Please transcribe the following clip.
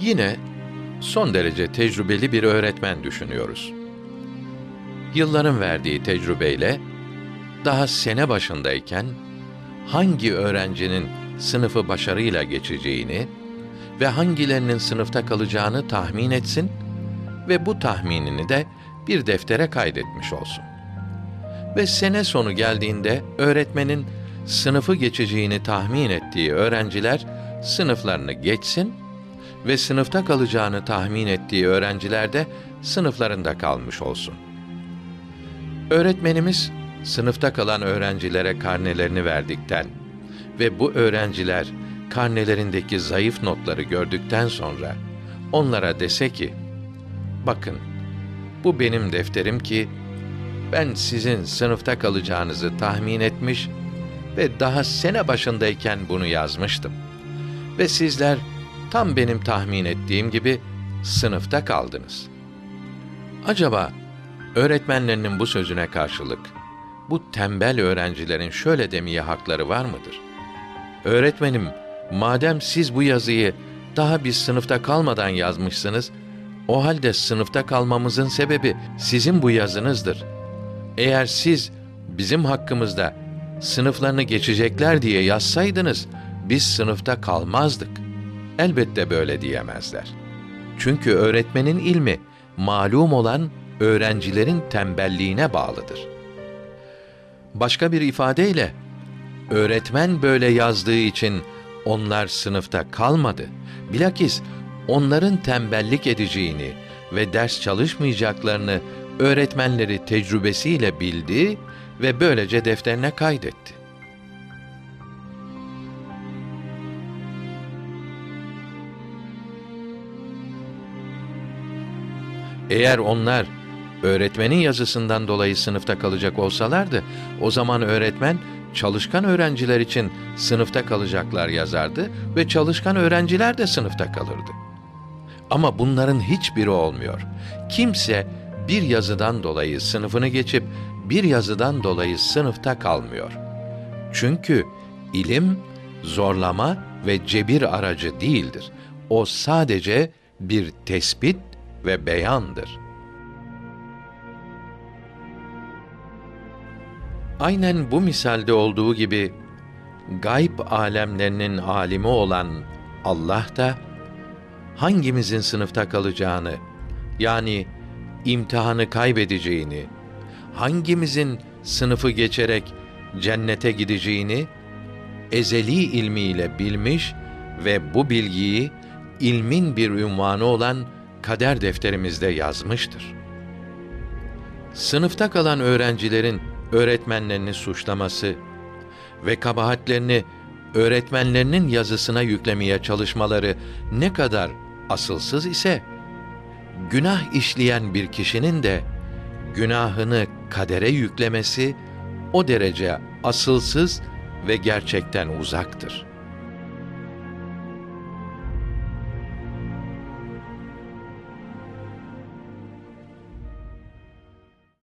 Yine son derece tecrübeli bir öğretmen düşünüyoruz. Yılların verdiği tecrübeyle daha sene başındayken hangi öğrencinin sınıfı başarıyla geçeceğini ve hangilerinin sınıfta kalacağını tahmin etsin ve bu tahminini de bir deftere kaydetmiş olsun. Ve sene sonu geldiğinde öğretmenin sınıfı geçeceğini tahmin ettiği öğrenciler sınıflarını geçsin ve sınıfta kalacağını tahmin ettiği öğrenciler de sınıflarında kalmış olsun. Öğretmenimiz sınıfta kalan öğrencilere karnelerini verdikten ve bu öğrenciler karnelerindeki zayıf notları gördükten sonra onlara dese ki: Bakın, bu benim defterim ki ben sizin sınıfta kalacağınızı tahmin etmiş ve daha sene başındayken bunu yazmıştım. Ve sizler tam benim tahmin ettiğim gibi sınıfta kaldınız. Acaba öğretmenlerinin bu sözüne karşılık bu tembel öğrencilerin şöyle demeye hakları var mıdır? Öğretmenim, madem siz bu yazıyı daha biz sınıfta kalmadan yazmışsınız, o halde sınıfta kalmamızın sebebi sizin bu yazınızdır. Eğer siz bizim hakkımızda sınıflarını geçecekler diye yazsaydınız, biz sınıfta kalmazdık. Elbette böyle diyemezler. Çünkü öğretmenin ilmi malum olan öğrencilerin tembelliğine bağlıdır. Başka bir ifadeyle öğretmen böyle yazdığı için onlar sınıfta kalmadı. Bilakis onların tembellik edeceğini ve ders çalışmayacaklarını öğretmenleri tecrübesiyle bildi ve böylece defterine kaydetti. Eğer onlar öğretmenin yazısından dolayı sınıfta kalacak olsalardı, o zaman öğretmen çalışkan öğrenciler için sınıfta kalacaklar yazardı ve çalışkan öğrenciler de sınıfta kalırdı. Ama bunların hiçbiri olmuyor. Kimse bir yazıdan dolayı sınıfını geçip bir yazıdan dolayı sınıfta kalmıyor. Çünkü ilim zorlama ve cebir aracı değildir. O sadece bir tespit ve beyandır. Aynen bu misalde olduğu gibi gayb alemlerinin alimi olan Allah da hangimizin sınıfta kalacağını yani imtihanı kaybedeceğini, hangimizin sınıfı geçerek cennete gideceğini ezeli ilmiyle bilmiş ve bu bilgiyi ilmin bir ünvanı olan kader defterimizde yazmıştır. Sınıfta kalan öğrencilerin öğretmenlerini suçlaması ve kabahatlerini öğretmenlerinin yazısına yüklemeye çalışmaları ne kadar asılsız ise günah işleyen bir kişinin de günahını kadere yüklemesi o derece asılsız ve gerçekten uzaktır.''